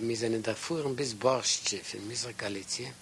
wir sind in der Fuhren bis Borscht, in Misra Galizien.